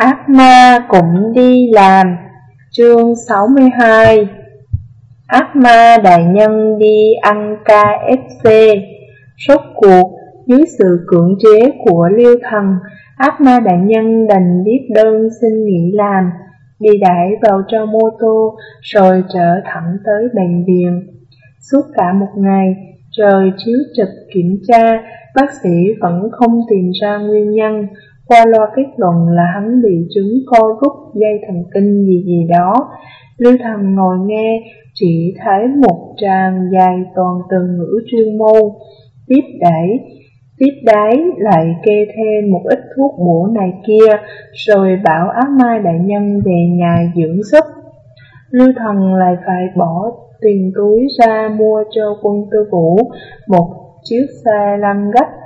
Ác ma cũng đi làm Chương 62 Ác ma đại nhân đi ăn KFC Rốt cuộc, dưới sự cưỡng chế của liêu thần Ác ma đại nhân đành viết đơn xin nghỉ làm Đi đẩy vào trong mô tô Rồi trở thẳng tới bệnh viện. Suốt cả một ngày Trời chiếu trực kiểm tra Bác sĩ vẫn không tìm ra nguyên nhân qua loa kết luận là hắn bị chứng co rút dây thần kinh gì gì đó. Lưu Thần ngồi nghe, chỉ thấy một tràng dài toàn từ ngữ chuyên môn, tiếp đẩy, tiếp đáy lại kê thêm một ít thuốc bổ này kia, rồi bảo ác mai đại nhân về nhà dưỡng sức. Lưu Thần lại phải bỏ tiền túi ra mua cho quân tư vũ một chiếc xe lăn gấp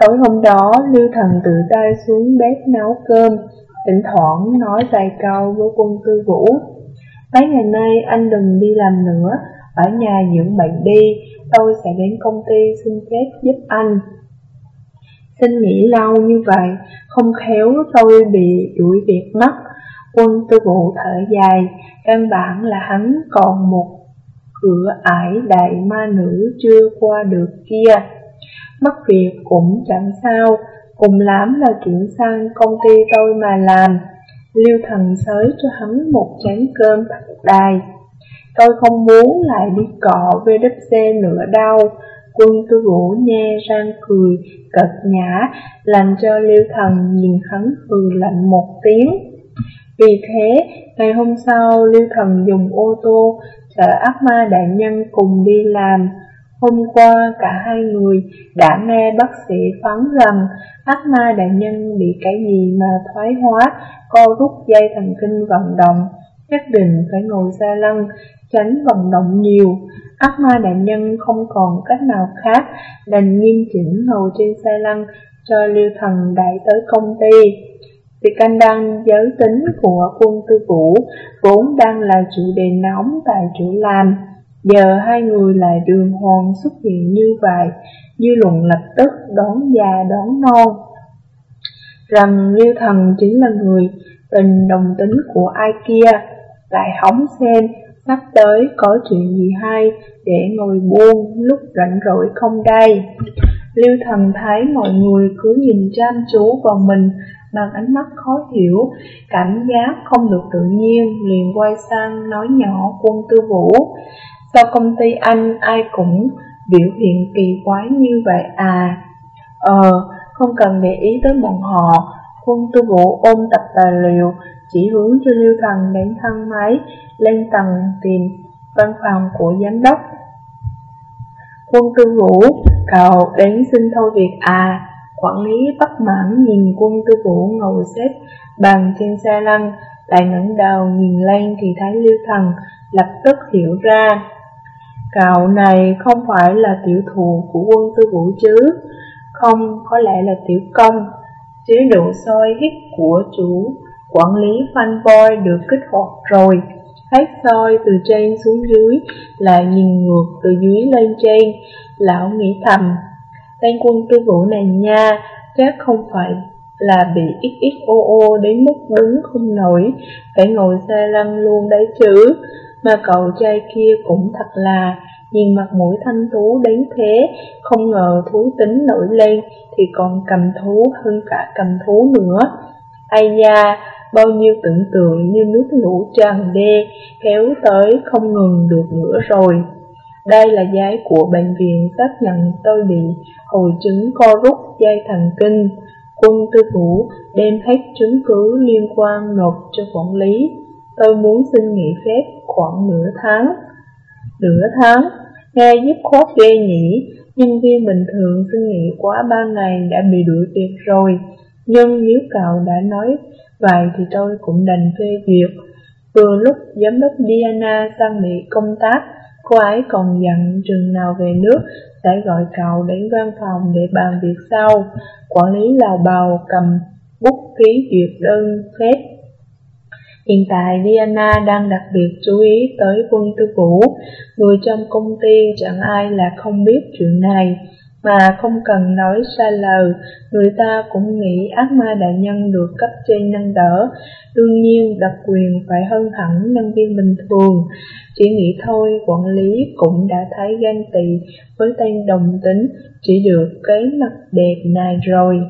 Tối hôm đó, Lưu Thần tự tay xuống bếp nấu cơm, thỉnh thoảng nói vài câu với quân tư vũ. Mấy ngày nay anh đừng đi làm nữa, ở nhà dưỡng bệnh đi, tôi sẽ đến công ty xin phép giúp anh. Xin nghỉ lâu như vậy, không khéo tôi bị đuổi việc mất. Quân tư vũ thở dài, căn bản là hắn còn một cửa ải đại ma nữ chưa qua được kia. Mất việc cũng chẳng sao, cùng lắm là chuyển sang công ty tôi mà làm. Liêu thần sới cho hắn một chén cơm thật đài. Tôi không muốn lại đi cọ VWC nữa đâu. Quân tư vũ nhe răng cười, cật nhã, làm cho liêu thần nhìn hắn hừ lạnh một tiếng. Vì thế, ngày hôm sau, Lưu thần dùng ô tô chở ác ma đại nhân cùng đi làm. Hôm qua cả hai người đã nghe bác sĩ phán rằng ác ma đại nhân bị cái gì mà thoái hóa, co rút dây thần kinh vận động, nhất định phải ngồi xa lăng, tránh vận động nhiều. Ác ma đại nhân không còn cách nào khác, đành nghiêm chỉnh ngồi trên xe lăn cho lưu thần đại tới công ty. Việc canh đăng giới tính của quân tư vũ vốn đang là chủ đề nóng tại chỗ làm. Giờ hai người lại đường hoàng xuất hiện như vậy, dư luận lập tức đón già đón non. Rằng Liêu Thần chính là người tình đồng tính của ai kia, lại hóng xem sắp tới có chuyện gì hay để ngồi buông lúc rảnh rỗi không đây. Liêu Thần thấy mọi người cứ nhìn chăm chú vào mình bằng ánh mắt khó hiểu, cảm giác không được tự nhiên, liền quay sang nói nhỏ quân tư vũ. Sao công ty anh ai cũng biểu hiện kỳ quái như vậy à? Ờ, không cần để ý tới bọn họ. Quân tư vũ ôm tập tài liệu, chỉ hướng cho Lưu Thần đến thang máy, lên tầng tìm văn phòng của giám đốc. Quân tư vũ, cậu đến xin thôi việc à? Quản lý bất mãn nhìn quân tư vũ ngồi xếp bàn trên xe lăn, lại ngẩng đầu nhìn lên thì thấy Lưu Thần lập tức hiểu ra. Cậu này không phải là tiểu thù của quân tư vũ chứ Không, có lẽ là tiểu công. Chế độ soi hít của chủ quản lý fanboy được kích hoạt rồi. Phát soi từ trên xuống dưới là nhìn ngược từ dưới lên trên. Lão nghĩ thầm Tên quân tư vũ này nha Chắc không phải là bị XXOO đến mức đứng không nổi Phải ngồi xe lăn luôn đấy chứ. Mà cậu trai kia cũng thật là nhìn mặt mũi thanh tú đến thế, không ngờ thú tính nổi lên thì còn cầm thú hơn cả cầm thú nữa. Ai da, bao nhiêu tưởng tượng như nước lũ tràn đê, kéo tới không ngừng được nữa rồi. Đây là giấy của bệnh viện xác nhận tôi bị hồi chứng co rút dây thần kinh. Quân tư vũ đem hết chứng cứ liên quan nộp cho quản lý. Tôi muốn xin nghỉ phép khoảng nửa tháng. Nửa tháng, nghe dứt khoát ghê nhỉ, nhân viên bình thường xin nghỉ quá ba ngày đã bị đuổi việc rồi. Nhưng nếu cậu đã nói vậy thì tôi cũng đành phê duyệt. Vừa lúc giám đốc Diana sang Mỹ công tác, cô ấy còn dặn trường nào về nước sẽ gọi cậu đến văn phòng để bàn việc sau. Quản lý lào bào cầm bút ký duyệt đơn phép Hiện tại Diana đang đặc biệt chú ý tới quân tư vũ, người trong công ty chẳng ai là không biết chuyện này. mà không cần nói xa lời, người ta cũng nghĩ ác ma đại nhân được cấp trên nâng đỡ. Đương nhiên, đặc quyền phải hơn hẳn nhân viên bình thường. Chỉ nghĩ thôi, quản lý cũng đã thấy ganh tị với tên đồng tính, chỉ được cái mặt đẹp này rồi.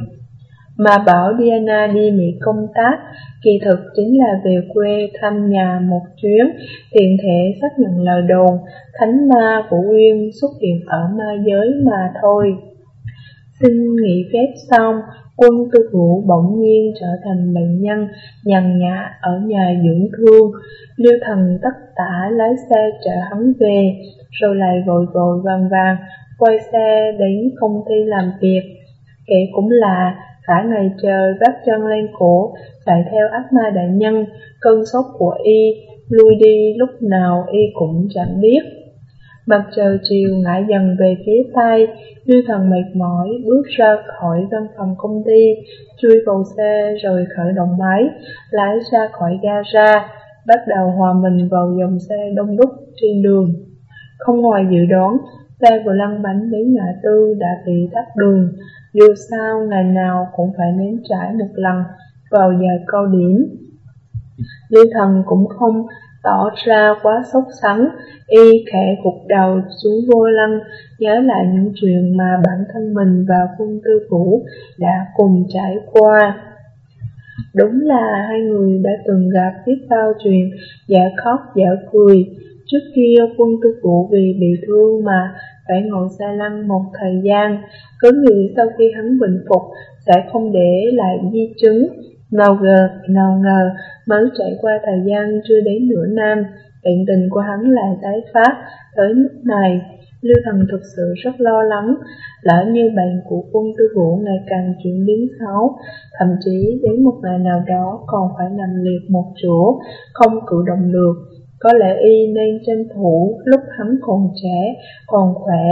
Mà bảo Diana đi Mỹ công tác, kỳ thực chính là về quê thăm nhà một chuyến, tiện thể xác nhận lời đồn, thánh ma của Quyên xuất hiện ở ma giới mà thôi. Xin nghỉ phép xong, quân tư vũ bỗng nhiên trở thành bệnh nhân nhằn nhã ở nhà dưỡng thương. Liêu thần tất tả lái xe chở hắn về, rồi lại vội vội vàng vàng quay xe đến công ty làm việc. Kể cũng là cả ngày trời vắt chân lên cổ, chạy theo ác ma đại nhân, cơn sốt của y, lui đi lúc nào y cũng chẳng biết. Mặt trời chiều ngã dần về phía tây, Lưu thần mệt mỏi bước ra khỏi văn phòng công ty, chui vào xe rồi khởi động máy, lái ra khỏi gara, bắt đầu hòa mình vào dòng xe đông đúc trên đường. Không ngoài dự đoán, xe vừa lăn bánh đến ngã tư đã bị tắt đường, dù sao ngày nào cũng phải nếm trải một lần vào giờ cao điểm. Lưu thần cũng không tỏ ra quá sốc sắng, y khẽ gục đầu xuống vô lăng, nhớ lại những chuyện mà bản thân mình và quân tư vũ đã cùng trải qua. Đúng là hai người đã từng gặp biết bao chuyện, giả khóc, giả cười. Trước kia quân tư vũ vì bị thương mà phải ngồi xa lăng một thời gian, cứ nghĩ sau khi hắn bình phục sẽ không để lại di chứng. Nào ngờ, nào ngờ, mới trải qua thời gian chưa đến nửa năm, bệnh tình của hắn lại tái phát tới mức này. Lưu Thần thực sự rất lo lắng, lỡ như bệnh của quân tư vũ ngày càng chuyển biến xấu, thậm chí đến một ngày nào đó còn phải nằm liệt một chỗ, không cử động được. Có lẽ y nên tranh thủ lúc hắn còn trẻ, còn khỏe,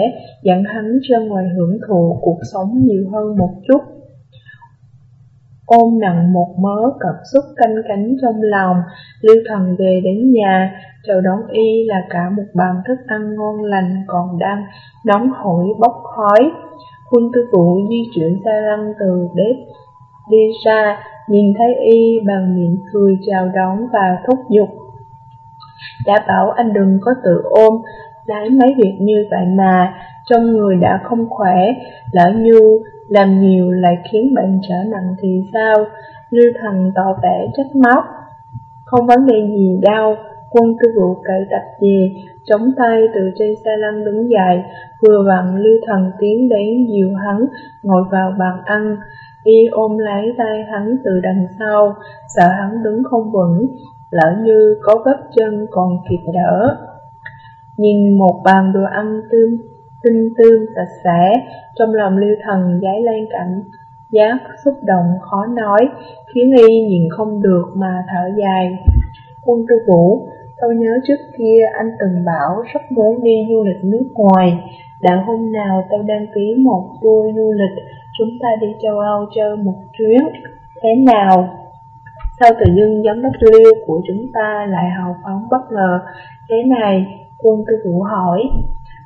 dẫn hắn ra ngoài hưởng thụ cuộc sống nhiều hơn một chút ôm nặng một mớ cảm xúc canh cánh trong lòng, Lưu Thần về đến nhà, chào đón y là cả một bàn thức ăn ngon lành còn đang nóng hổi bốc khói. Quân tư vụ di chuyển ta lăn từ bếp đi ra, nhìn thấy y bằng miệng cười chào đón và thúc giục. Đã bảo anh đừng có tự ôm, lái mấy việc như vậy mà, trong người đã không khỏe, lỡ như làm nhiều lại khiến bệnh trở nặng thì sao? Lưu Thần tỏ vẻ trách móc. Không vấn đề gì đâu, quân tư vụ cậy tập về, chống tay từ trên xe lăn đứng dậy, vừa vặn Lưu Thần tiến đến dìu hắn, ngồi vào bàn ăn. Y ôm lấy tay hắn từ đằng sau, sợ hắn đứng không vững, lỡ như có vết chân còn kịp đỡ. Nhìn một bàn đồ ăn tươm tinh tươm sạch sẽ, trong lòng lưu thần giấy lên cảnh giác xúc động khó nói, khiến y nhìn không được mà thở dài. Quân tư vũ, tôi nhớ trước kia anh từng bảo rất muốn đi du lịch nước ngoài, đã hôm nào tôi đăng ký một tour du lịch, chúng ta đi châu Âu chơi một chuyến, thế nào? Sao tự dưng giám đốc liêu của chúng ta lại hào phóng bất ngờ thế này? Quân tư vũ hỏi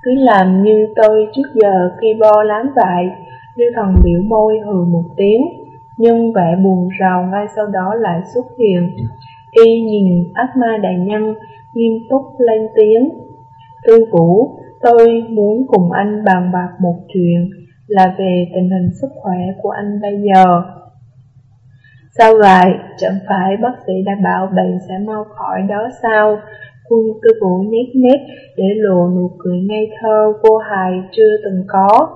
cứ làm như tôi trước giờ khi bo lắm vậy, Liêu thần biểu môi hừ một tiếng, nhưng vẻ buồn rầu ngay sau đó lại xuất hiện. Y nhìn ác ma đại nhân, nghiêm túc lên tiếng. Tư vũ, tôi muốn cùng anh bàn bạc một chuyện là về tình hình sức khỏe của anh bây giờ. Sao vậy? Chẳng phải bác sĩ đã bảo bệnh sẽ mau khỏi đó sao? Quân tư vũ nét nét để lộ nụ cười ngây thơ vô hài chưa từng có.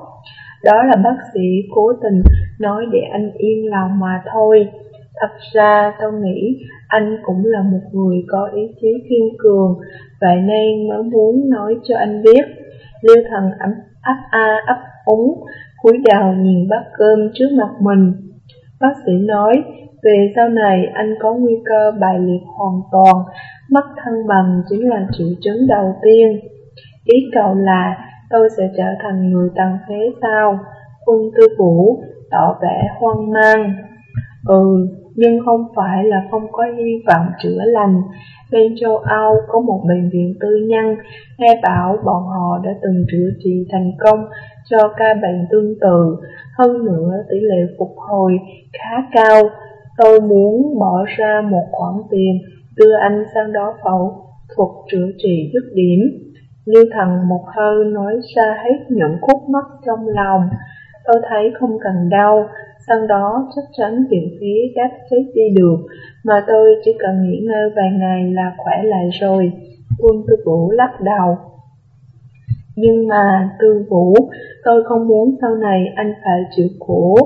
Đó là bác sĩ cố tình nói để anh yên lòng mà thôi. Thật ra tôi nghĩ anh cũng là một người có ý chí kiên cường, vậy nên mới muốn nói cho anh biết. Liêu thần ấm ấp a ấp úng, cúi đầu nhìn bát cơm trước mặt mình. Bác sĩ nói, về sau này anh có nguy cơ bại liệt hoàn toàn, mất thăng bằng chính là triệu chứng đầu tiên. Ý cậu là tôi sẽ trở thành người tàn phế sao? Quân tư vũ tỏ vẻ hoang mang. Ừ, nhưng không phải là không có hy vọng chữa lành. Bên châu Âu có một bệnh viện tư nhân, nghe bảo bọn họ đã từng chữa trị thành công cho ca bệnh tương tự, hơn nữa tỷ lệ phục hồi khá cao. Tôi muốn bỏ ra một khoản tiền đưa anh sang đó phẫu thuật chữa trị dứt điểm. như Thần một hơi nói ra hết những khúc mắc trong lòng. Tôi thấy không cần đau, sang đó chắc chắn viện phí đáp chết đi được, mà tôi chỉ cần nghỉ ngơi vài ngày là khỏe lại rồi. Quân tư vũ lắc đầu. Nhưng mà tư vũ, tôi không muốn sau này anh phải chịu khổ,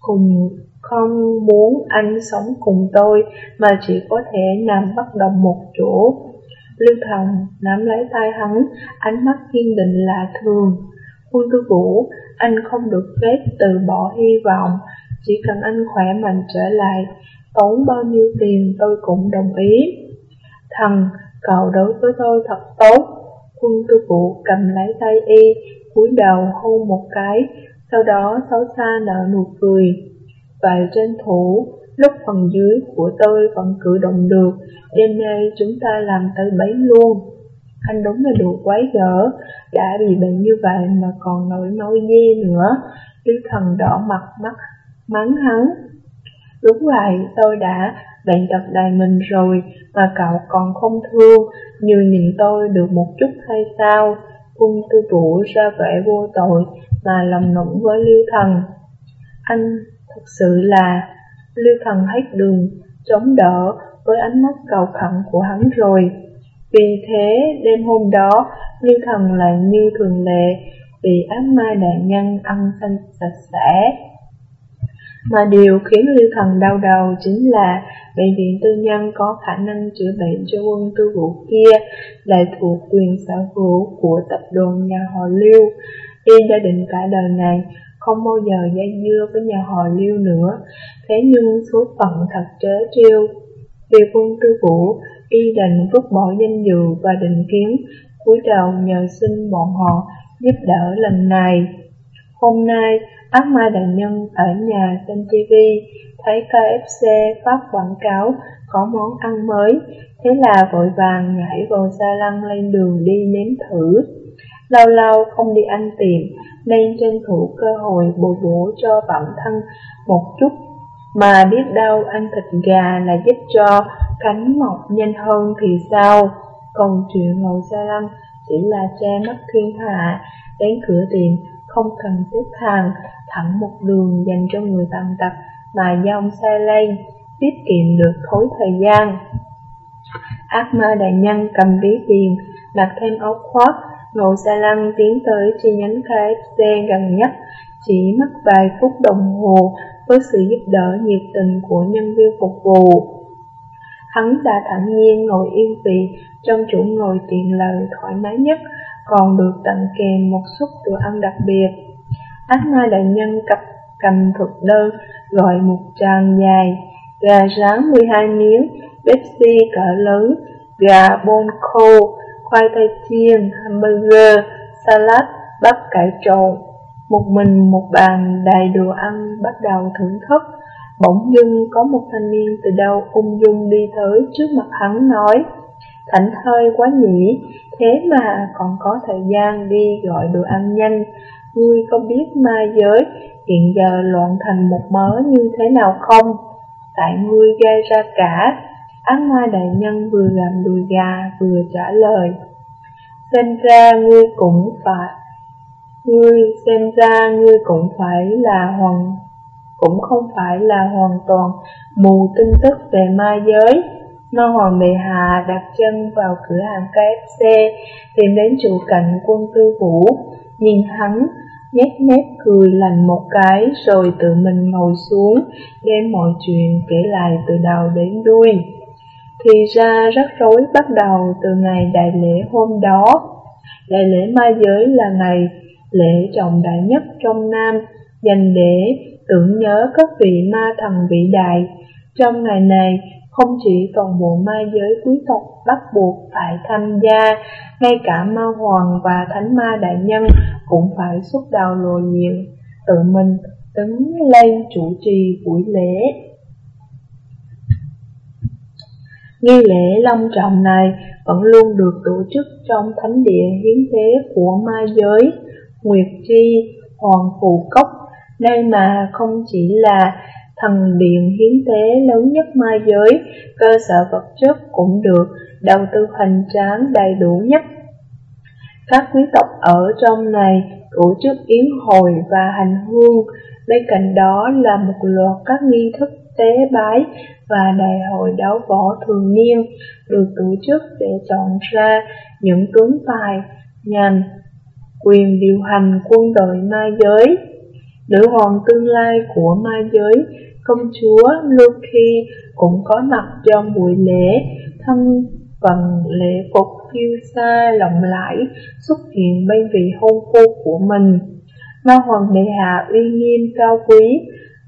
cùng không muốn anh sống cùng tôi mà chỉ có thể nằm bất động một chỗ. Lưu Thần nắm lấy tay hắn, ánh mắt kiên định lạ thường. Quân tư vũ, anh không được phép từ bỏ hy vọng, chỉ cần anh khỏe mạnh trở lại, tốn bao nhiêu tiền tôi cũng đồng ý. Thần, cậu đối với tôi thật tốt. Quân tư Vũ cầm lấy tay y, cúi đầu hôn một cái, sau đó xấu xa nở nụ cười và trên thủ, lúc phần dưới của tôi vẫn cử động được, đêm nay chúng ta làm tới bấy luôn. Anh đúng là đủ quái gở, đã bị bệnh như vậy mà còn nổi nói dê nữa. Lý thần đỏ mặt mắt, mắng hắn. Đúng vậy, tôi đã bệnh tật đầy mình rồi, mà cậu còn không thương, như nhìn tôi được một chút hay sao? Cung tư vũ ra vẻ vô tội, mà lòng nũng với Lưu Thần. Anh thật sự là Lưu Thần hết đường, chống đỡ với ánh mắt cầu khẩn của hắn rồi. Vì thế, đêm hôm đó, Lưu Thần lại như thường lệ, bị ác ma đại nhân ăn xanh sạch sẽ. Mà điều khiến Lưu Thần đau đầu chính là bệnh viện tư nhân có khả năng chữa bệnh cho quân tư vụ kia lại thuộc quyền sở hữu của tập đoàn nhà họ Lưu. Y đã định cả đời này không bao giờ dây dưa với nhà họ Lưu nữa, thế nhưng số phận thật trớ trêu. Vì quân tư vũ, y định vứt bỏ danh dự và định kiến, cúi đầu nhờ xin bọn họ giúp đỡ lần này. Hôm nay, ác ma đại nhân ở nhà xem TV, thấy KFC phát quảng cáo có món ăn mới, thế là vội vàng nhảy vào xa lăn lên đường đi nếm thử. Lâu lâu không đi ăn tiệm, nên tranh thủ cơ hội bồi bổ cho bản thân một chút, mà biết đâu ăn thịt gà là giúp cho cánh mọc nhanh hơn thì sao? Còn chuyện ngồi xa lăn chỉ là che mắt thiên hạ, đến cửa tiệm không cần xếp hàng, thẳng một đường dành cho người tàn tật mà dòng xe lên, tiết kiệm được khối thời gian. Ác ma đại nhân cầm ví tiền, đặt thêm áo khoác, ngồi Sa lăn tiến tới chi nhánh KFC gần nhất, chỉ mất vài phút đồng hồ với sự giúp đỡ nhiệt tình của nhân viên phục vụ. Hắn đã thản nhiên ngồi yên vị trong chỗ ngồi tiện lợi thoải mái nhất, còn được tặng kèm một suất đồ ăn đặc biệt. Ác mai đại nhân cặp cầm thực đơn gọi một tràng dài, gà rán 12 miếng, Pepsi cỡ lớn, gà bôn khô, khoai tây chiên, hamburger, salad, bắp cải trộn. Một mình một bàn đầy đồ ăn bắt đầu thưởng thức. Bỗng dưng có một thanh niên từ đâu ung dung đi tới trước mặt hắn nói Thảnh thơi quá nhỉ, thế mà còn có thời gian đi gọi đồ ăn nhanh Ngươi có biết ma giới hiện giờ loạn thành một mớ như thế nào không? Tại ngươi gây ra cả Ác ma đại nhân vừa làm đùi gà vừa trả lời Xem ra ngươi cũng phải Ngươi xem ra ngươi cũng phải là hoàng cũng không phải là hoàn toàn mù tin tức về ma giới. No Hoàng Bệ Hạ đặt chân vào cửa hàng KFC, tìm đến chủ cạnh quân tư vũ, nhìn hắn, nhét mép cười lành một cái rồi tự mình ngồi xuống, đem mọi chuyện kể lại từ đầu đến đuôi. Thì ra rắc rối bắt đầu từ ngày đại lễ hôm đó. Đại lễ ma giới là ngày lễ trọng đại nhất trong Nam, dành để tưởng nhớ các vị ma thần vĩ đại. Trong ngày này, không chỉ toàn bộ ma giới quý tộc bắt buộc phải tham gia, ngay cả ma hoàng và thánh ma đại nhân cũng phải xuất đầu lùi nhiều, tự mình đứng lên chủ trì buổi lễ. Nghi lễ long trọng này vẫn luôn được tổ chức trong thánh địa hiến tế của ma giới. Nguyệt Tri Hoàng Phù Cốc, nơi mà không chỉ là thần điện hiến tế lớn nhất ma giới, cơ sở vật chất cũng được đầu tư hoành tráng đầy đủ nhất. Các quý tộc ở trong này tổ chức yến hồi và hành hương, bên cạnh đó là một loạt các nghi thức tế bái và đại hội đấu võ thường niên được tổ chức để chọn ra những tướng tài, nhành, quyền điều hành quân đội ma giới. Nữ hoàng tương lai của ma giới, công chúa Loki cũng có mặt trong buổi lễ thân phần lễ phục phiêu xa lộng lẫy xuất hiện bên vị hôn phu của mình. Ma hoàng bệ hạ uy nghiêm cao quý,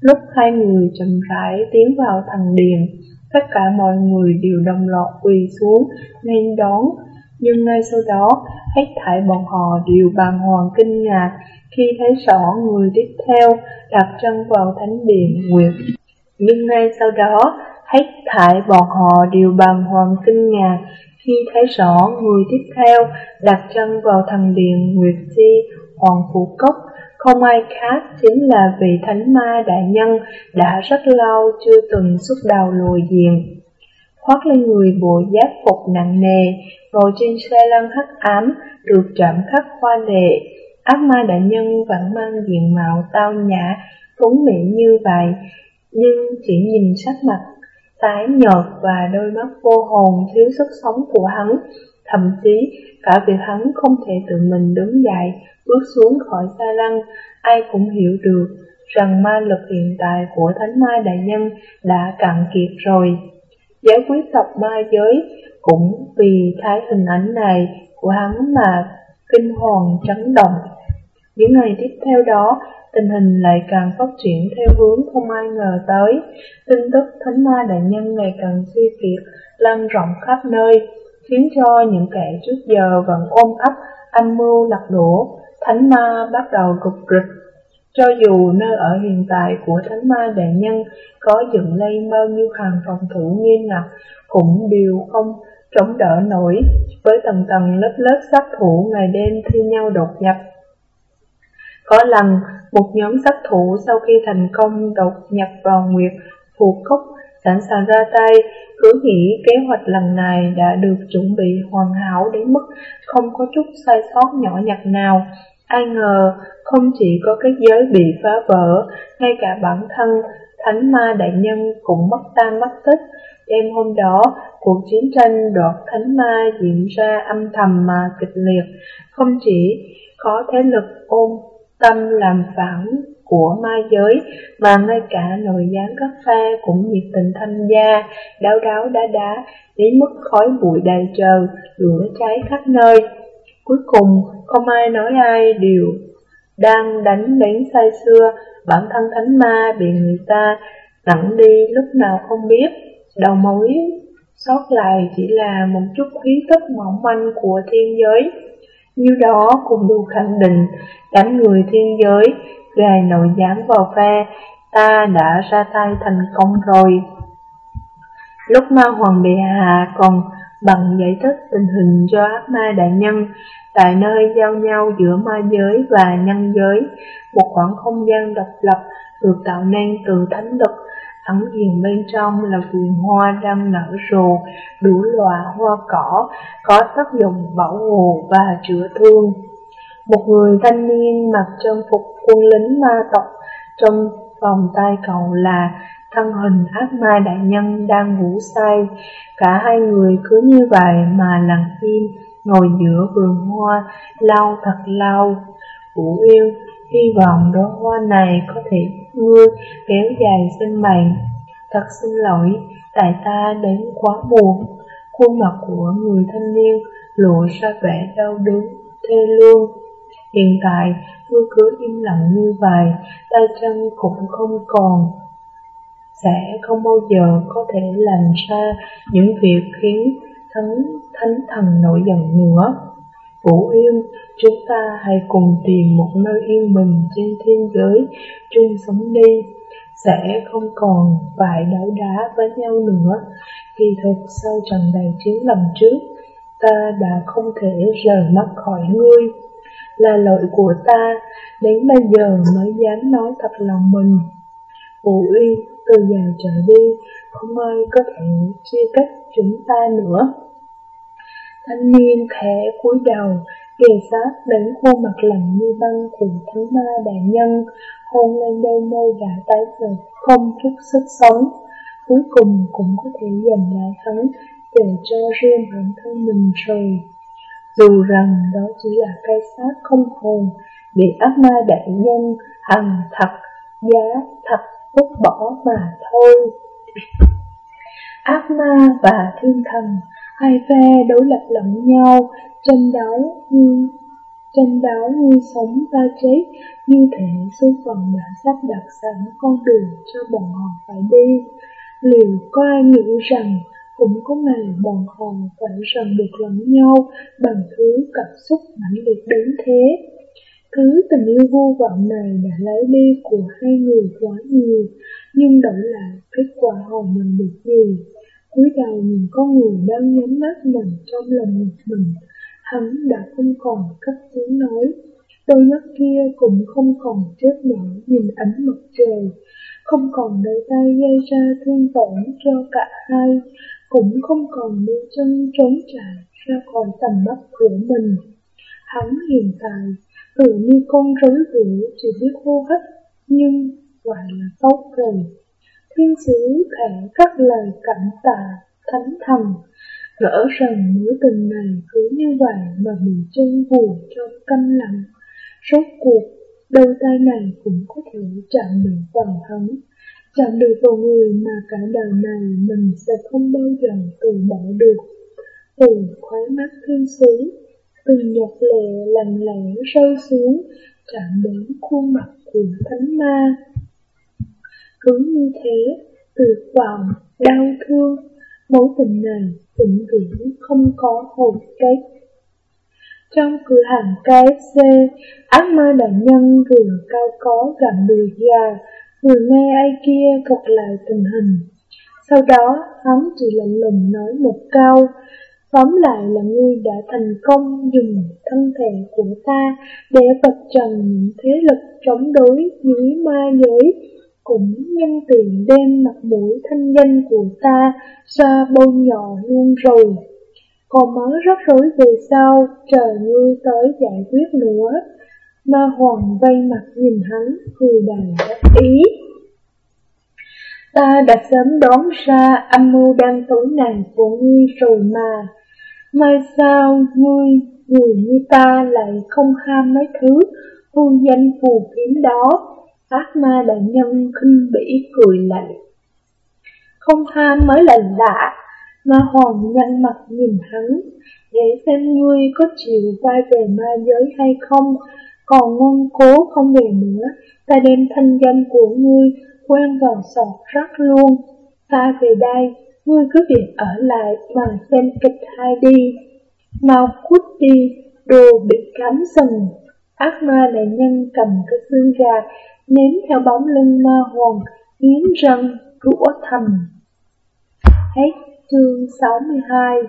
lúc hai người chậm rãi tiến vào thần điện, tất cả mọi người đều đồng loạt quỳ xuống nên đón, nhưng ngay sau đó hết thảy bọn họ đều bàng hoàng kinh ngạc khi thấy rõ người tiếp theo đặt chân vào thánh điện Nguyệt. Nhưng ngay sau đó, hết thảy bọn họ đều bàng hoàng kinh ngạc khi thấy rõ người tiếp theo đặt chân vào thần điện Nguyệt Di Hoàng Phủ Cốc, không ai khác chính là vị thánh ma đại nhân đã rất lâu chưa từng xuất đầu lùi diện. Khoác lên người bộ giáp phục nặng nề, ngồi trên xe lăn hắc ám, được chạm khắc hoa lệ. Ác ma đại nhân vẫn mang diện mạo tao nhã, tuấn mỹ như vậy, nhưng chỉ nhìn sắc mặt tái nhợt và đôi mắt vô hồn thiếu sức sống của hắn. Thậm chí, cả việc hắn không thể tự mình đứng dậy, bước xuống khỏi xa lăng, ai cũng hiểu được rằng ma lực hiện tại của thánh ma đại nhân đã cạn kiệt rồi. Giải quý tộc ma giới cũng vì thái hình ảnh này của hắn mà kinh hoàng chấn động. Những ngày tiếp theo đó, tình hình lại càng phát triển theo hướng không ai ngờ tới. Tin tức thánh ma đại nhân ngày càng suy kiệt, lan rộng khắp nơi, khiến cho những kẻ trước giờ vẫn ôm ấp âm mưu lật đổ, thánh ma bắt đầu cục rịch. Cho dù nơi ở hiện tại của thánh ma đại nhân có dựng lên bao nhiêu hàng phòng thủ nghiêm ngặt, cũng đều không chống đỡ nổi với tầng tầng lớp lớp sát thủ ngày đêm thi nhau đột nhập. Có lần, một nhóm sát thủ sau khi thành công đột nhập vào Nguyệt Phù Cốc sẵn sàng ra tay, cứ nghĩ kế hoạch lần này đã được chuẩn bị hoàn hảo đến mức không có chút sai sót nhỏ nhặt nào. Ai ngờ, không chỉ có cái giới bị phá vỡ, ngay cả bản thân Thánh Ma Đại Nhân cũng mất tam mất tích. Đêm hôm đó, cuộc chiến tranh đoạt Thánh Ma diễn ra âm thầm mà kịch liệt, không chỉ có thế lực ôm tâm làm phản của ma giới mà ngay cả nội gián các pha cũng nhiệt tình tham gia, đáo đáo đá đá, đến mức khói bụi đầy trời, lửa cháy khắp nơi. Cuối cùng, không ai nói ai đều đang đánh đến say xưa, bản thân thánh ma bị người ta nặng đi lúc nào không biết, đầu mối sót lại chỉ là một chút khí tức mỏng manh của thiên giới. Như đó cũng đủ khẳng định đám người thiên giới gài nội giám vào phe, ta đã ra tay thành công rồi. Lúc ma hoàng bệ hạ còn bằng giải thích tình hình cho ác ma đại nhân tại nơi giao nhau giữa ma giới và nhân giới, một khoảng không gian độc lập được tạo nên từ thánh lực ẩn hiện bên trong là vườn hoa đang nở rộ, đủ loại hoa cỏ, có tác dụng bảo hộ và chữa thương. Một người thanh niên mặc trang phục quân lính ma tộc trong vòng tay cậu là thân hình ác ma đại nhân đang ngủ say. Cả hai người cứ như vậy mà lặng im, ngồi giữa vườn hoa, lau thật lâu. Vũ yêu, hy vọng đóa hoa này có thể ngươi kéo dài sinh mệnh. Thật xin lỗi, tại ta đến quá muộn. Khuôn mặt của người thanh niên lộ ra vẻ đau đớn, thê lương. Hiện tại, ngươi cứ im lặng như vậy, tay chân cũng không còn. Sẽ không bao giờ có thể làm ra những việc khiến thánh, thánh thần nổi giận nữa. Vũ Yên, chúng ta hãy cùng tìm một nơi yên bình trên thiên giới, chung sống đi, sẽ không còn phải đấu đá với nhau nữa. Kỳ thực sau trận đại chiến lần trước, ta đã không thể rời mắt khỏi ngươi là lỗi của ta, đến bây giờ mới dám nói thật lòng mình. Vũ Uy, từ giờ trở đi, không ai có thể chia cách chúng ta nữa. Thanh niên khẽ cúi đầu, kề sát đến khuôn mặt lạnh như băng của thứ ma đại nhân, hôn lên đôi môi đã tái nhợt, không chút sức sống. Cuối cùng cũng có thể giành lại hắn để cho riêng bản thân mình rồi. Dù rằng đó chỉ là cây xác không hồn, bị ác ma đại nhân hằng thật, giá thật vứt bỏ mà thôi. Ác ma và thiên thần, hai phe đối lập lẫn nhau, tranh đấu như tranh đấu như sống ta chết, như thể số phận đã sắp đặt sẵn con đường cho bọn họ phải đi. Liệu có ai nghĩ rằng cũng có ngày bọn họ phải ràng được lẫn nhau bằng thứ cảm xúc mãnh liệt đến thế? Thứ tình yêu vô vọng này đã lấy đi của hai người quá nhiều, nhưng đổi lại kết quả họ nhận được gì? cúi đầu nhìn con người đang nhắm mắt nằm trong lòng một mình, hắn đã không còn cất tiếng nói. Đôi mắt kia cũng không còn chớp nở nhìn ánh mặt trời, không còn đôi tay gây ra thương tổn cho cả hai, cũng không còn mũi chân trốn trải ra khỏi tầm mắt của mình. Hắn hiện tại tự như con rối rủa chỉ biết hô hấp, nhưng quả là tốt rồi. Thiên sứ khẽ các lời cảm tạ, thánh thần, Gỡ rằng mối tình này cứ như vậy mà bị chân vùi trong căm lặng. Rốt cuộc, đôi tay này cũng có thể chạm được vào hắn, chạm được vào người mà cả đời này mình sẽ không bao giờ từ bỏ được. Từ khóe mắt thương xuống, từ nhật lệ lặng lẽ rơi xuống, chạm đến khuôn mặt của thánh ma. Cứ như thế, tuyệt vọng, đau thương, mối tình này vĩnh viễn không có hồi kết. Trong cửa hàng KFC, ác ma đại nhân vừa cao có gặp người già, người nghe ai kia thuật lại tình hình. Sau đó, hắn chỉ lạnh lùng nói một câu, tóm lại là ngươi đã thành công dùng thân thể của ta để vạch trần những thế lực chống đối dưới ma giới cũng nhân tiện đem mặt mũi thanh danh của ta ra bôi nhọ luôn rồi. Còn mớ rắc rối về sau, chờ ngươi tới giải quyết nữa. Ma hoàng vây mặt nhìn hắn, cười đầy đắc ý. Ta đã sớm đoán ra âm mưu đang tối này của ngươi rồi mà. Mai sao ngươi, người như ta lại không kham mấy thứ hôn danh phù kiếm đó Ác ma đại nhân khinh bỉ cười lạnh. Không ham mới là lạ, ma hoàng nhăn mặt nhìn hắn, để xem ngươi có chịu quay về ma giới hay không, còn ngoan cố không về nữa, ta đem thanh danh của ngươi quen vào sọt rắc luôn. Ta về đây, ngươi cứ việc ở lại mà xem kịch hai đi. Mau cút đi, đồ bị cắm sừng. Ác ma đại nhân cầm cái xương gà ném theo bóng lưng ma hoàng, nghiến răng, rũa thầm. Hết chương 62